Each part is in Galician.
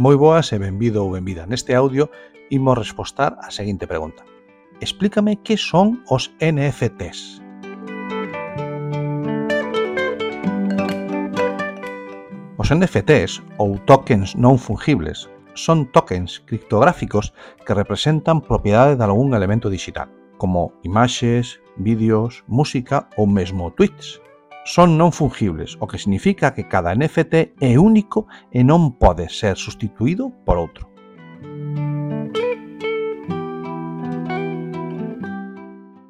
Moi boas e benvido ou benvida. Neste audio imos respostar a seguinte pregunta. Explícame que son os NFTs. Os NFTs, ou tokens non fungibles, son tokens criptográficos que representan propiedade de algún elemento digital, como imaxes, vídeos, música ou mesmo tweets son non fungibles, o que significa que cada NFT é único e non pode ser substituído por outro.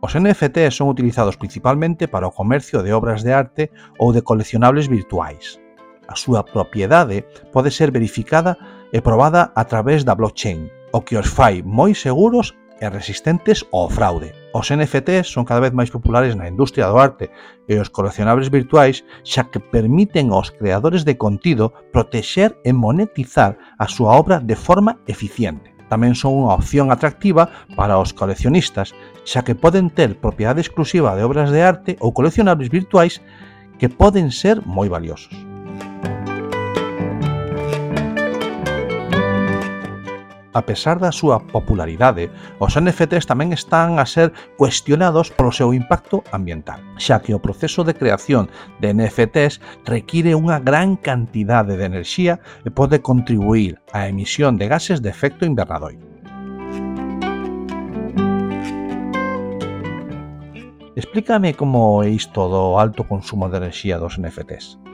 Os NFT son utilizados principalmente para o comercio de obras de arte ou de coleccionables virtuais. A súa propiedade pode ser verificada e probada a través da blockchain, o que os fai moi seguros e resistentes ao fraude. Os NFTs son cada vez máis populares na industria do arte e os coleccionables virtuais xa que permiten aos creadores de contido protexer e monetizar a súa obra de forma eficiente. Tamén son unha opción atractiva para os coleccionistas, xa que poden ter propiedade exclusiva de obras de arte ou coleccionables virtuais que poden ser moi valiosos. A pesar da súa popularidade, os NFTs tamén están a ser cuestionados polo seu impacto ambiental, xa que o proceso de creación de NFTs require unha gran cantidade de enerxía e pode contribuir á emisión de gases de efecto invernadoiro. Explícame como é isto do alto consumo de enerxía dos NFTs.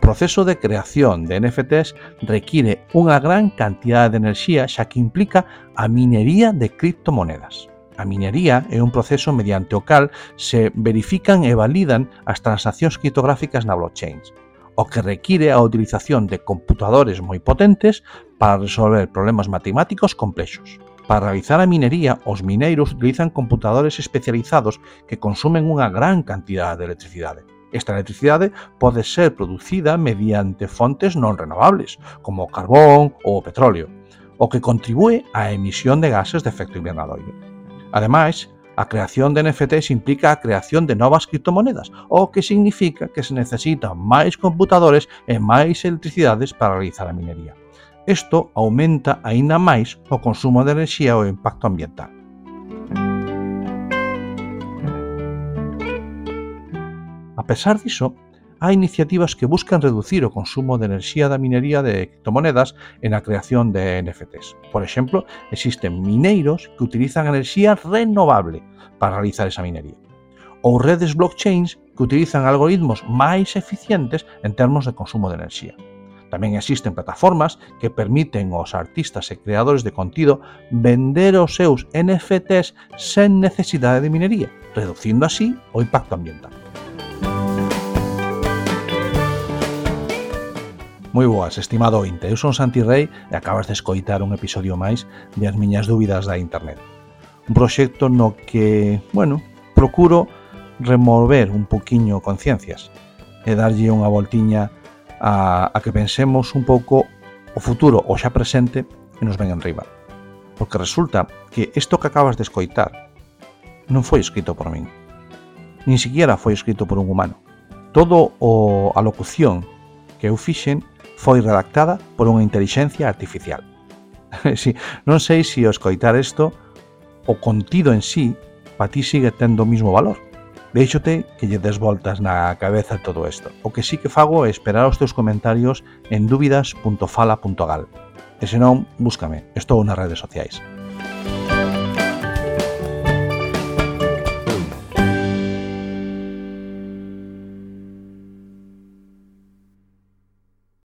O proceso de creación de NFTs require unha gran cantidade de enerxía xa que implica a minería de criptomonedas. A minería é un proceso mediante o cal se verifican e validan as transaccións criptográficas na blockchain, o que require a utilización de computadores moi potentes para resolver problemas matemáticos complexos. Para realizar a minería, os mineiros utilizan computadores especializados que consumen unha gran cantidade de electricidade. Esta electricidade pode ser producida mediante fontes non renovables, como o carbón ou o petróleo, o que contribúe á emisión de gases de efecto invernadoiro. Ademais, a creación de NFTs implica a creación de novas criptomonedas, o que significa que se necesitan máis computadores e máis electricidades para realizar a minería. Isto aumenta aínda máis o consumo de enerxía e o impacto ambiental. A pesar diso, hai iniciativas que buscan reducir o consumo de enerxía da minería de criptomonedas en na creación de NFTs. Por exemplo, existen mineiros que utilizan enerxía renovable para realizar esa minería. Ou redes blockchains que utilizan algoritmos máis eficientes en termos de consumo de enerxía. Tamén existen plataformas que permiten aos artistas e creadores de contido vender os seus NFTs sen necesidade de minería, reducindo así o impacto ambiental. Moi boas, estimado ointe, eu son Santi Rei e acabas de escoitar un episodio máis de As miñas dúbidas da internet. Un proxecto no que, bueno, procuro remover un poquiño conciencias e darlle unha voltiña a, a que pensemos un pouco o futuro o xa presente que nos ven enriba. Porque resulta que isto que acabas de escoitar non foi escrito por min. Nin siquiera foi escrito por un humano. Todo o a locución que eu fixen foi redactada por unha intelixencia artificial. si, non sei se o escoitar isto, o contido en sí, pa ti sigue tendo o mismo valor. Deixote que lle des voltas na cabeza todo isto. O que sí que fago é esperar os teus comentarios en dúbidas.fala.gal. E senón, búscame, estou nas redes sociais.